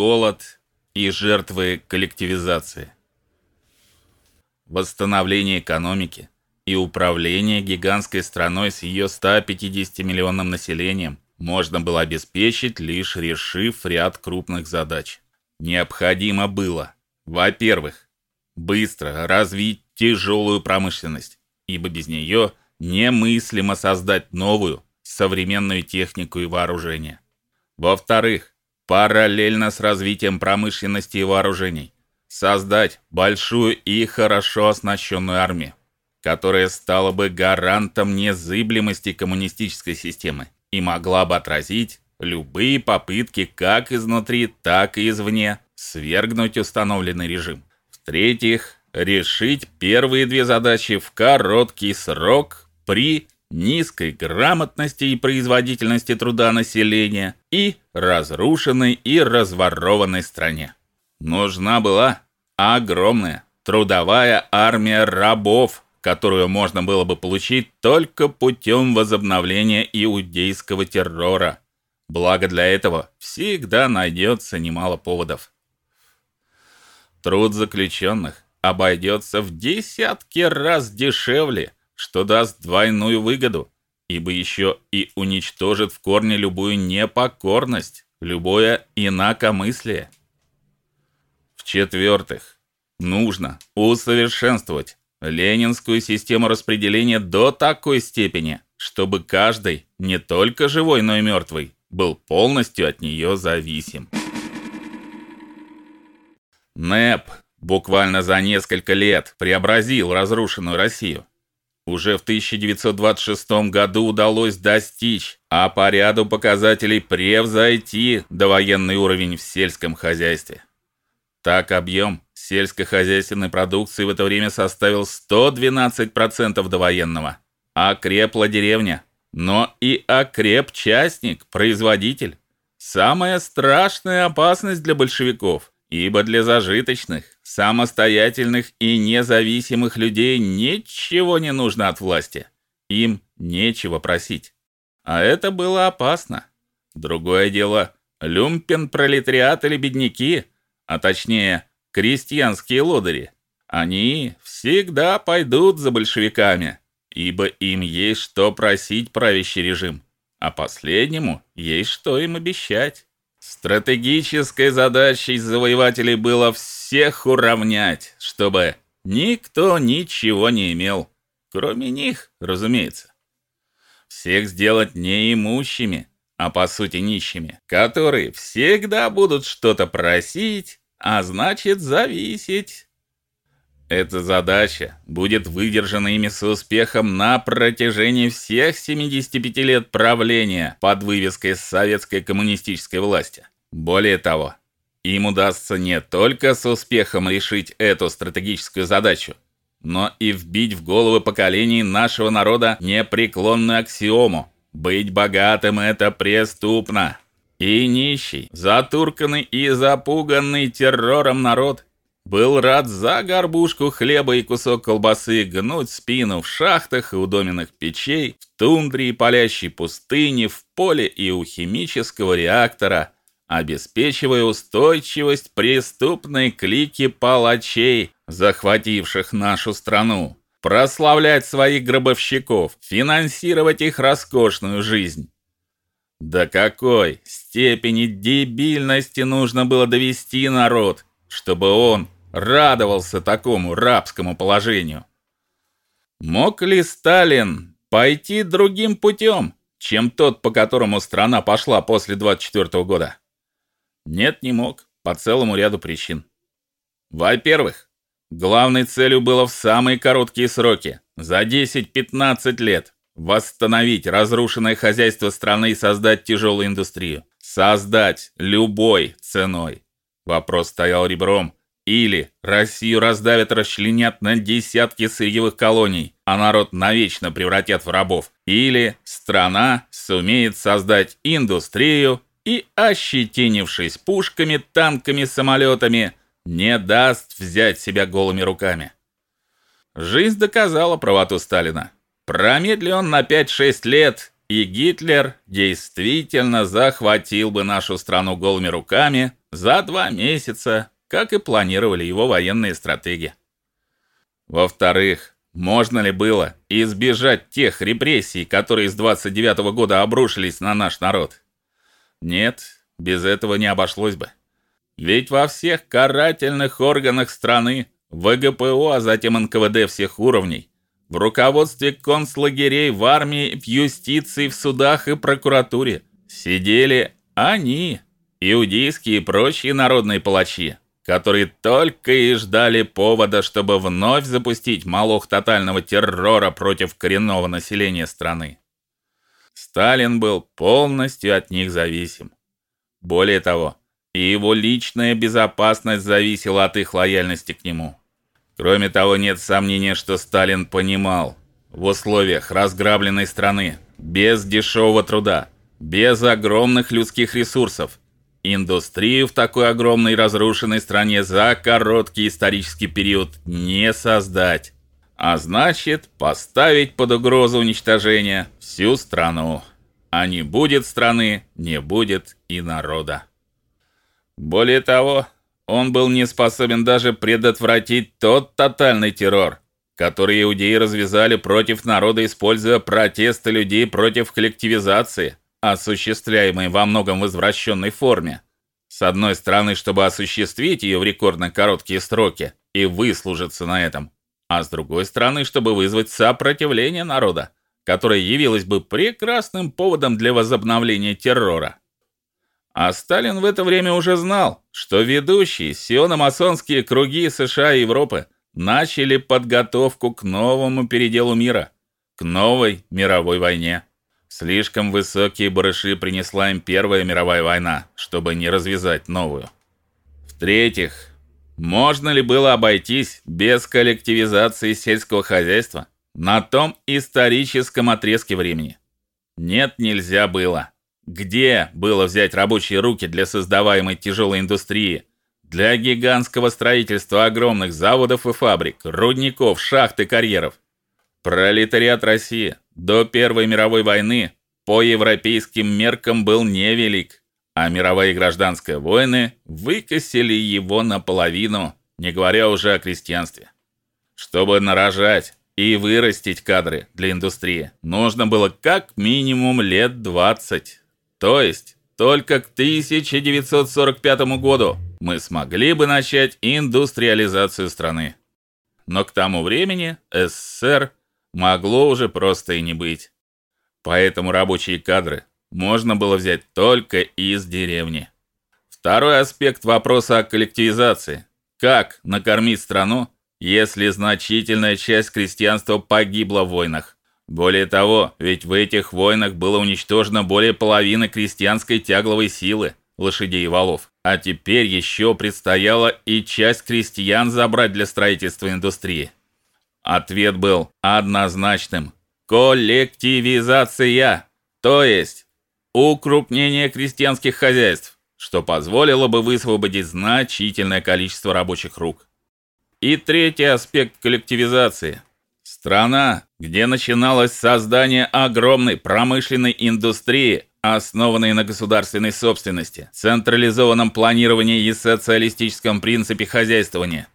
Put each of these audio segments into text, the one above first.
голод и жертвы коллективизации. Восстановление экономики и управление гигантской страной с ее 150-миллионным населением можно было обеспечить лишь решив ряд крупных задач. Необходимо было, во-первых, быстро развить тяжелую промышленность, ибо без нее немыслимо создать новую современную технику и вооружение. Во-вторых, параллельно с развитием промышленности и вооружений создать большую и хорошо оснащенную армию, которая стала бы гарантом незыблемости коммунистической системы и могла бы отразить любые попытки как изнутри, так и извне свергнуть установленный режим. В-третьих, решить первые две задачи в короткий срок при низкой грамотности и производительности труда населения и разрушенной и разворованной стране. Нужна была огромная трудовая армия рабов, которую можно было бы получить только путем возобновления иудейского террора. Благо для этого всегда найдется немало поводов. Труд заключенных обойдется в десятки раз дешевле, что даст двойную выгоду, ибо еще и уничтожит в корне любую непокорность, любое инакомыслие. В-четвертых, нужно усовершенствовать ленинскую систему распределения до такой степени, чтобы каждый, не только живой, но и мертвый, был полностью от нее зависим. НЭП буквально за несколько лет преобразил разрушенную Россию. Уже в 1926 году удалось достичь, а по ряду показателей превзойти довоенный уровень в сельском хозяйстве. Так объем сельскохозяйственной продукции в это время составил 112% довоенного. Окрепла деревня, но и окреп частник, производитель. Самая страшная опасность для большевиков, ибо для зажиточных, самостоятельных и независимых людей ничего не нужно от власти. Им нечего просить. А это было опасно. Другое дело люмпен пролетариат или бедняки, а точнее крестьянские лодыри. Они всегда пойдут за большевиками, ибо им есть что просить правящий режим, а последнему есть что им обещать. Стратегической задачей завоевателей было всех уравнять, чтобы никто ничего не имел, кроме них, разумеется. Всех сделать неимущими, а по сути нищими, которые всегда будут что-то просить а значит зависеть. Эта задача будет выдержана ими с успехом на протяжении всех 75 лет правления под вывеской советской коммунистической власти. Более того, им удастся не только с успехом решить эту стратегическую задачу, но и вбить в головы поколений нашего народа непреклонную аксиому: быть богатым это преступно. И нищий, затурканный и запуганный террором народ был рад за горбушку хлеба и кусок колбасы гнуть спину в шахтах и у доменных печей, в тундре и палящей пустыне, в поле и у химического реактора, обеспечивая устойчивость преступной клики палачей, захвативших нашу страну, прославлять своих гробовщиков, финансировать их роскошную жизнь. До какой степени дебильности нужно было довести народ, чтобы он радовался такому рабскому положению? Мог ли Сталин пойти другим путем, чем тот, по которому страна пошла после 24 года? Нет, не мог, по целому ряду причин. Во-первых, главной целью было в самые короткие сроки, за 10-15 лет, восстановить разрушенное хозяйство страны и создать тяжелую индустрию. Создать любой ценой. Вопрос стоял ребром. Или Россию раздавят, расчленят на десятки сырьевых колоний, а народ навечно превратят в рабов. Или страна сумеет создать индустрию и, ощетинившись пушками, танками, самолетами, не даст взять себя голыми руками. Жизнь доказала правоту Сталина. Промедли он на 5-6 лет, и Гитлер действительно захватил бы нашу страну голыми руками за два месяца, как и планировали его военные стратеги. Во-вторых, можно ли было избежать тех репрессий, которые с 29 -го года обрушились на наш народ? Нет, без этого не обошлось бы. Ведь во всех карательных органах страны, ВГПО, а затем НКВД всех уровней, в руководстве концлагерей, в армии, в юстиции, в судах и прокуратуре сидели они, иудейские и прочие народные палачи, которые только и ждали повода, чтобы вновь запустить молох тотального террора против коренного населения страны. Сталин был полностью от них зависим. Более того, и его личная безопасность зависела от их лояльности к нему. Кроме того, нет сомнения, что Сталин понимал, в условиях разграбленной страны, без дешевого труда, без огромных людских ресурсов, индустрию в такой огромной разрушенной стране за короткий исторический период не создать, а значит, поставить под угрозу уничтожения всю страну. А не будет страны, не будет и народа. Более того, он был не способен даже предотвратить тот тотальный террор, который иудеи развязали против народа, используя протесты людей против коллективизации, осуществляемой во многом в извращенной форме. С одной стороны, чтобы осуществить ее в рекордно короткие сроки и выслужиться на этом, а с другой стороны, чтобы вызвать сопротивление народа, которое явилось бы прекрасным поводом для возобновления террора. А Сталин в это время уже знал, что ведущие сиономасонские круги США и Европы начали подготовку к новому переделу мира, к новой мировой войне. Слишком высокие барыши принесла им Первая мировая война, чтобы не развязать новую. В-третьих, можно ли было обойтись без коллективизации сельского хозяйства на том историческом отрезке времени? Нет, нельзя было. Где было взять рабочие руки для создаваемой тяжелой индустрии, для гигантского строительства огромных заводов и фабрик, рудников, шахт и карьеров? Пролетариат России до Первой мировой войны по европейским меркам был невелик, а мировые гражданские войны выкосили его наполовину, не говоря уже о крестьянстве. Чтобы нарожать и вырастить кадры для индустрии, нужно было как минимум лет 20. То есть только к 1945 году мы смогли бы начать индустриализацию страны. Но к тому времени СССР могло уже просто и не быть. Поэтому рабочие кадры можно было взять только из деревни. Второй аспект вопроса о коллективизации. Как накормить страну, если значительная часть крестьянства погибла в войнах? Более того, ведь в этих войнах было уничтожено более половины крестьянской тягловой силы, лошадей и волов. А теперь еще предстояло и часть крестьян забрать для строительства индустрии. Ответ был однозначным: коллективизация, то есть укрупнение крестьянских хозяйств, что позволило бы высвободить значительное количество рабочих рук. И третий аспект коллективизации Страна, где начиналось создание огромной промышленной индустрии, основанной на государственной собственности, централизованном планировании и социалистическом принципе хозяйствования,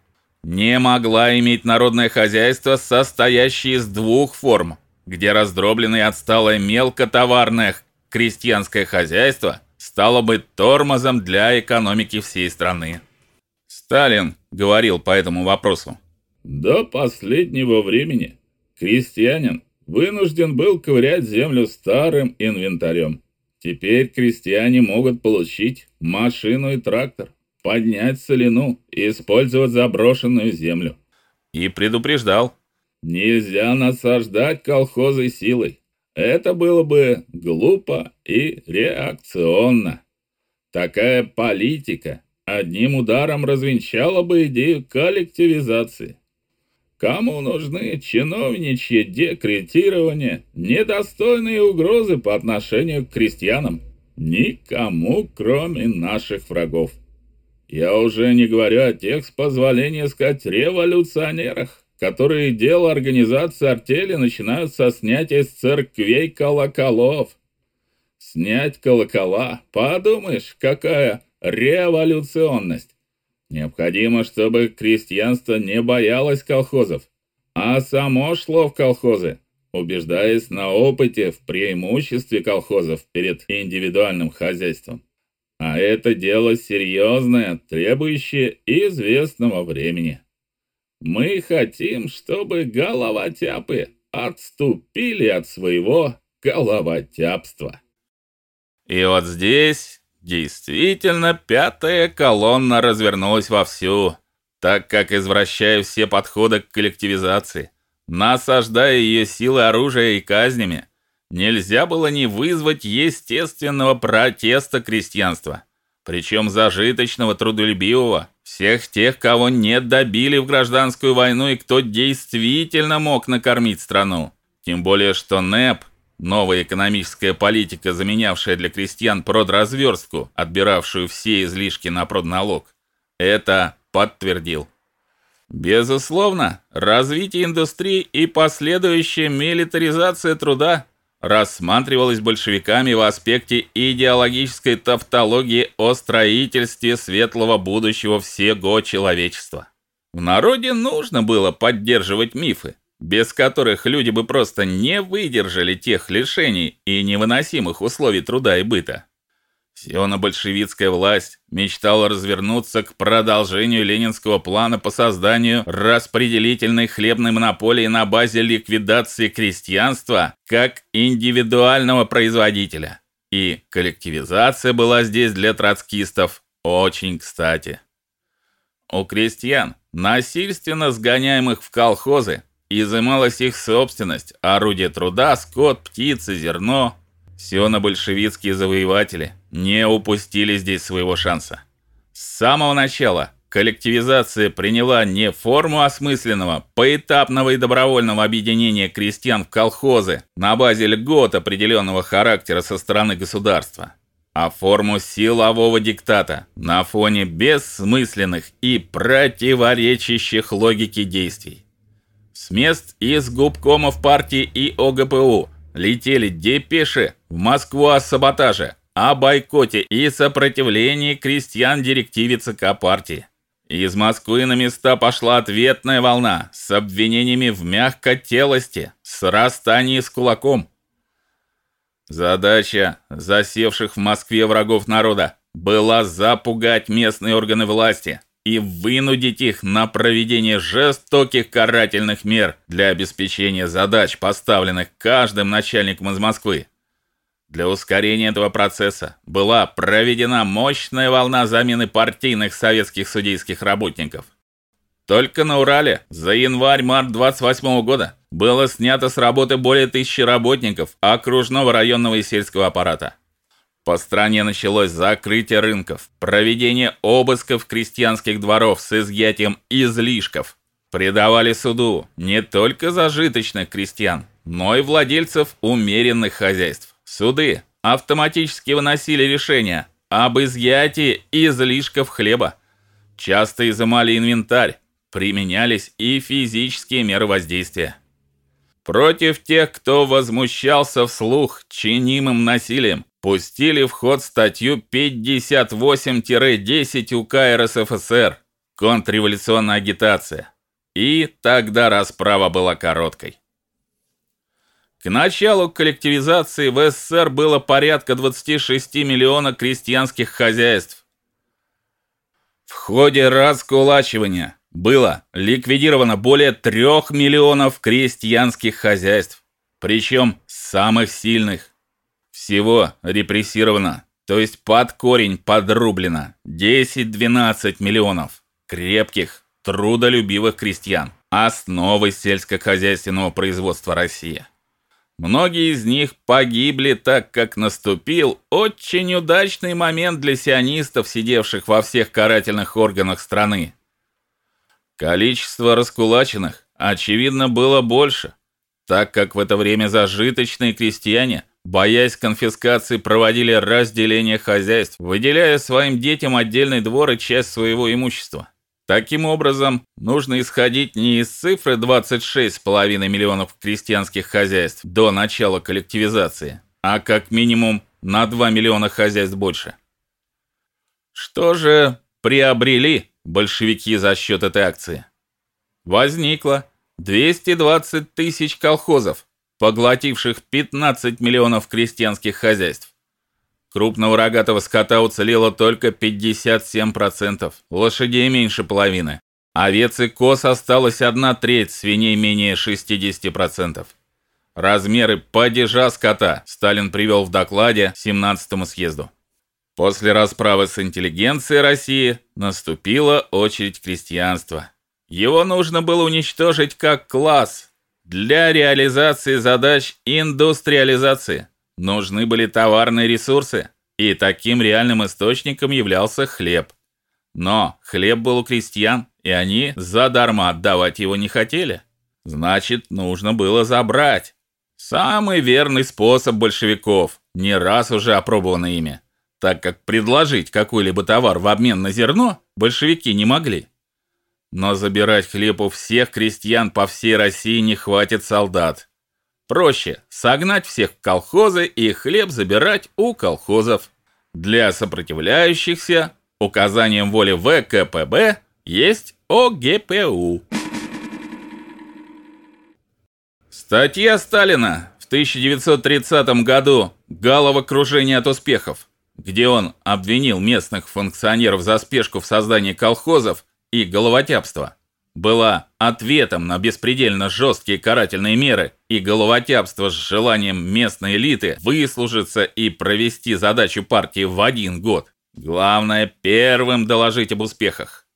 не могла иметь народное хозяйство, состоящее из двух форм, где раздробленное и отсталое мелкотоварное крестьянское хозяйство стало бы тормозом для экономики всей страны. Сталин говорил по этому вопросу: до последнего времени крестьянин вынужден был ковырять землю старым инвентарем. Теперь крестьяне могут получить машину и трактор, поднять солину и использовать заброшенную землю. И предупреждал: нельзя насаждать колхозы силой. Это было бы глупо и реакционно. Такая политика одним ударом развенчала бы идею коллективизации. Кому нужны чиновничье декретирование, недостойные угрозы по отношению к крестьянам? Никому, кроме наших врагов. Я уже не говорю о тех, с позволения сказать, революционерах, которые дело организации артели начинают со снятия с церквей колоколов. Снять колокола, подумаешь, какая революционность. Необходимо, чтобы крестьянство не боялось колхозов, а само шло в колхозы, убеждаясь на опыте в преимуществе колхозов перед индивидуальным хозяйством. А это дело серьезное, требующее известного времени. Мы хотим, чтобы головотяпы отступили от своего головотяпства. И вот здесь действительно пятая колонна развернулась вовсю, так как извращая все подходы к коллективизации, насаждая ее силы оружия и казнями, нельзя было не вызвать естественного протеста крестьянства, причем зажиточного, трудолюбивого, всех тех, кого не добили в гражданскую войну и кто действительно мог накормить страну. Тем более, что НЭП, новая экономическая политика, заменявшая для крестьян продразверстку, отбиравшую все излишки на продналог, это подтвердил. Безусловно, развитие индустрии и последующая милитаризация труда рассматривалось большевиками в аспекте идеологической тавтологии о строительстве светлого будущего всего человечества. В народе нужно было поддерживать мифы, без которых люди бы просто не выдержали тех лишений и невыносимых условий труда и быта. Сиона-большевистская власть мечтала развернуться к продолжению ленинского плана по созданию распределительной хлебной монополии на базе ликвидации крестьянства как индивидуального производителя. И коллективизация была здесь для троцкистов очень кстати. У крестьян, насильственно сгоняемых в колхозы, изымалась их собственность, орудие труда, скот, птицы, зерно, Сионо-большевистские завоеватели не упустили здесь своего шанса. С самого начала коллективизация приняла не форму осмысленного, поэтапного и добровольного объединения крестьян в колхозы на базе льгот определенного характера со стороны государства, а форму силового диктата на фоне бессмысленных и противоречащих логике действий. С мест из губкомов партии и ОГПУ летели депеши в Москву о саботаже, о бойкоте и сопротивлении крестьян директиве ЦК партии. Из Москвы на места пошла ответная волна с обвинениями в мягкотелости, срастании с кулаком. Задача засевших в Москве врагов народа была запугать местные органы власти, и вынудить их на проведение жестоких карательных мер для обеспечения задач, поставленных каждым начальником из Москвы. Для ускорения этого процесса была проведена мощная волна замены партийных советских судейских работников. Только на Урале за январь-март 28 года было снято с работы более тысячи работников окружного районного и сельского аппарата. По стране началось закрытие рынков, проведение обысков крестьянских дворов с изъятием излишков. Предавали суду не только зажиточных крестьян, но и владельцев умеренных хозяйств. Суды автоматически выносили решения об изъятии излишков хлеба. Часто изымали инвентарь, применялись и физические меры воздействия. Против тех, кто возмущался вслух чинимым насилием, пустили в ход статью 58-10 УК РСФСР «Контрреволюционная агитация». И тогда расправа была короткой. К началу коллективизации в СССР было порядка 26 миллионов крестьянских хозяйств. В ходе раскулачивания было ликвидировано более 3 миллионов крестьянских хозяйств, причем самых сильных всего репрессировано, то есть под корень подрублено 10-12 миллионов крепких, трудолюбивых крестьян, основы сельскохозяйственного производства России. Многие из них погибли, так как наступил очень удачный момент для сионистов, сидевших во всех карательных органах страны. Количество раскулаченных очевидно было больше, так как в это время зажиточные крестьяне боясь конфискации, проводили разделение хозяйств, выделяя своим детям отдельный двор и часть своего имущества. Таким образом, нужно исходить не из цифры 26,5 миллионов крестьянских хозяйств до начала коллективизации, а как минимум на 2 миллиона хозяйств больше. Что же приобрели большевики за счет этой акции? Возникло 220 тысяч колхозов, поглотивших 15 миллионов крестьянских хозяйств. Крупного рогатого скота уцелело только 57%, лошадей меньше половины. Овец и коз осталось одна треть, свиней менее 60%. Размеры падежа скота Сталин привел в докладе 17-му съезду. После расправы с интеллигенцией России наступила очередь крестьянства. Его нужно было уничтожить как класс для реализации задач индустриализации нужны были товарные ресурсы, и таким реальным источником являлся хлеб. Но хлеб был у крестьян, и они задарма отдавать его не хотели. Значит, нужно было забрать. Самый верный способ большевиков, не раз уже опробованный ими, так как предложить какой-либо товар в обмен на зерно большевики не могли. Но забирать хлеб у всех крестьян по всей России не хватит солдат. Проще согнать всех в колхозы и хлеб забирать у колхозов. Для сопротивляющихся указанием воли ВКПБ есть ОГПУ. Статья Сталина в 1930 году Головокружение от успехов, где он обвинил местных функционеров за спешку в создании колхозов и головотяпство была ответом на беспредельно жесткие карательные меры и головотяпство с желанием местной элиты выслужиться и провести задачу партии в один год. Главное первым доложить об успехах.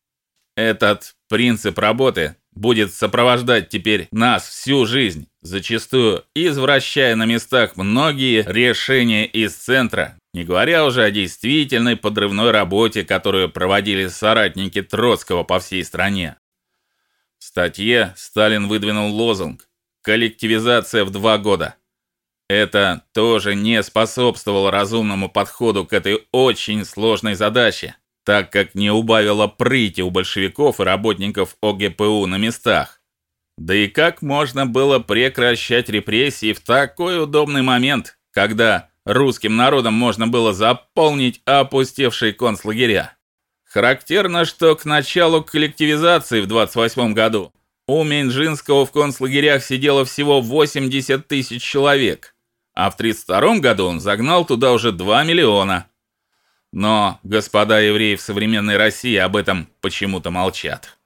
Этот принцип работы будет сопровождать теперь нас всю жизнь, зачастую извращая на местах многие решения из центра, не говоря уже о действительной подрывной работе, которую проводили соратники Троцкого по всей стране. В статье Сталин выдвинул лозунг коллективизация в два года. Это тоже не способствовало разумному подходу к этой очень сложной задаче, так как не убавило прыти у большевиков и работников ОГПУ на местах. Да и как можно было прекращать репрессии в такой удобный момент, когда русским народом можно было заполнить опустевшие концлагеря? Характерно, что к началу коллективизации в 28 году у Менжинского в концлагерях сидело всего 80 тысяч человек, а в 32 году он загнал туда уже 2 миллиона. Но господа евреи в современной России об этом почему-то молчат.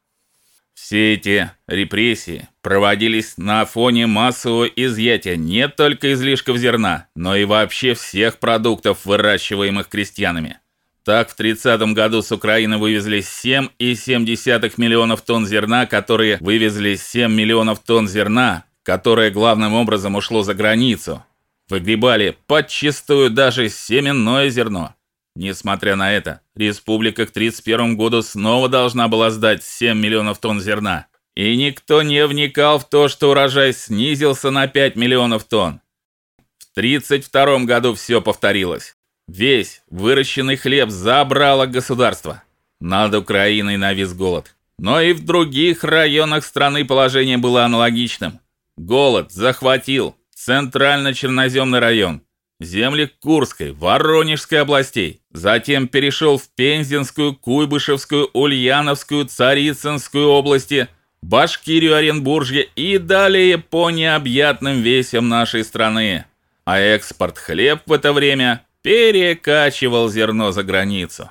Все эти репрессии проводились на фоне массового изъятия не только излишков зерна, но и вообще всех продуктов, выращиваемых крестьянами. Так в 30 году с Украины вывезли 7,7 миллионов тонн зерна, которые вывезли 7 миллионов тонн зерна, которое главным образом ушло за границу. Выгребали подчистую даже семенное зерно. Несмотря на это, республика к 31 году снова должна была сдать 7 миллионов тонн зерна. И никто не вникал в то, что урожай снизился на 5 миллионов тонн. В 32 году все повторилось. Весь выращенный хлеб забрало государство. Над Украиной навис голод. Но и в других районах страны положение было аналогичным. Голод захватил центрально-черноземный район, земли Курской, Воронежской областей, затем перешел в Пензенскую, Куйбышевскую, Ульяновскую, Царицынскую области, Башкирию, Оренбуржье и далее по необъятным весям нашей страны. А экспорт хлеб в это время перекачивал зерно за границу.